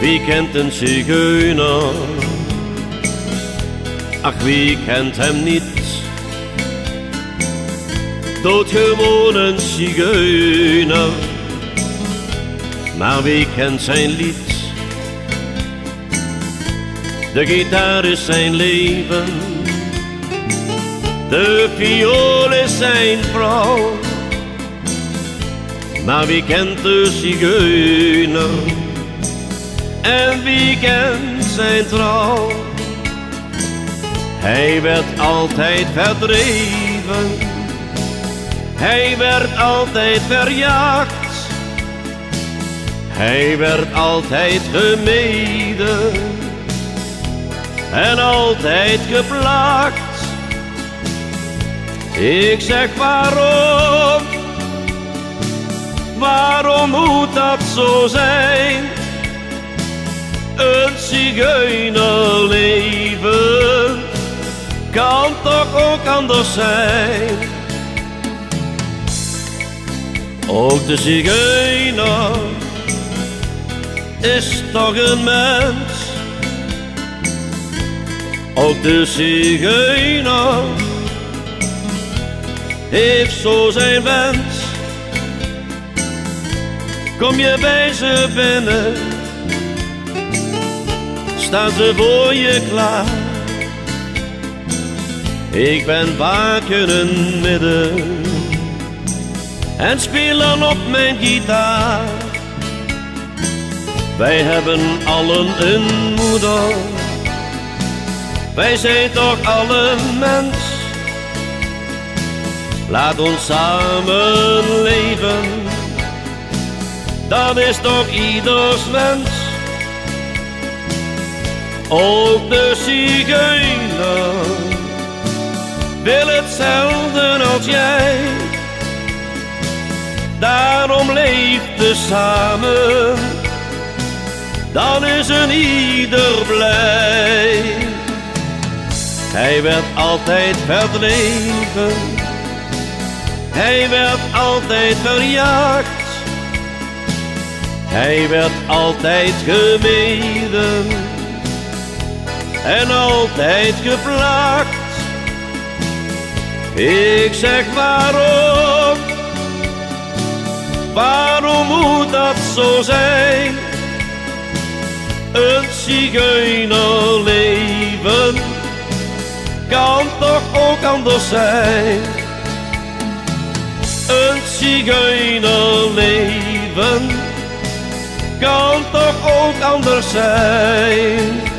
Wie kent een zigeuner? Ach, wie kent hem niet? Doodgewoon een zigeuner, maar wie kent zijn lied? De gitaar is zijn leven, de viool is zijn vrouw. Maar wie kent de zigeuner en wie kent zijn trouw? Hij werd altijd verdreven, hij werd altijd verjaagd. Hij werd altijd gemeden en altijd geplaagd. Ik zeg waarom, waarom moet dat zo zijn? Een zigeunerleven kan toch ook anders zijn? Ook de zigeuner is toch een mens. Ook de zigeuner heeft zo zijn wens. Kom je bij ze binnen, staan ze voor je klaar. Ik ben vaak in hun midden en speel dan op mijn gitaar. Wij hebben allen een moeder, wij zijn toch alle mens. Laat ons samen leven, dat is toch ieders wens. Ook de zigeuner wil hetzelfde als jij. Daarom leeft samen, dan is een ieder blij. Hij werd altijd verdreven, hij werd altijd verjaagd. Hij werd altijd gemeden en altijd geplaagd. Ik zeg waarom, waarom moet dat zo zijn? Een zigeunerleven kan toch ook anders zijn? Een zigeunerleven kan toch ook anders zijn?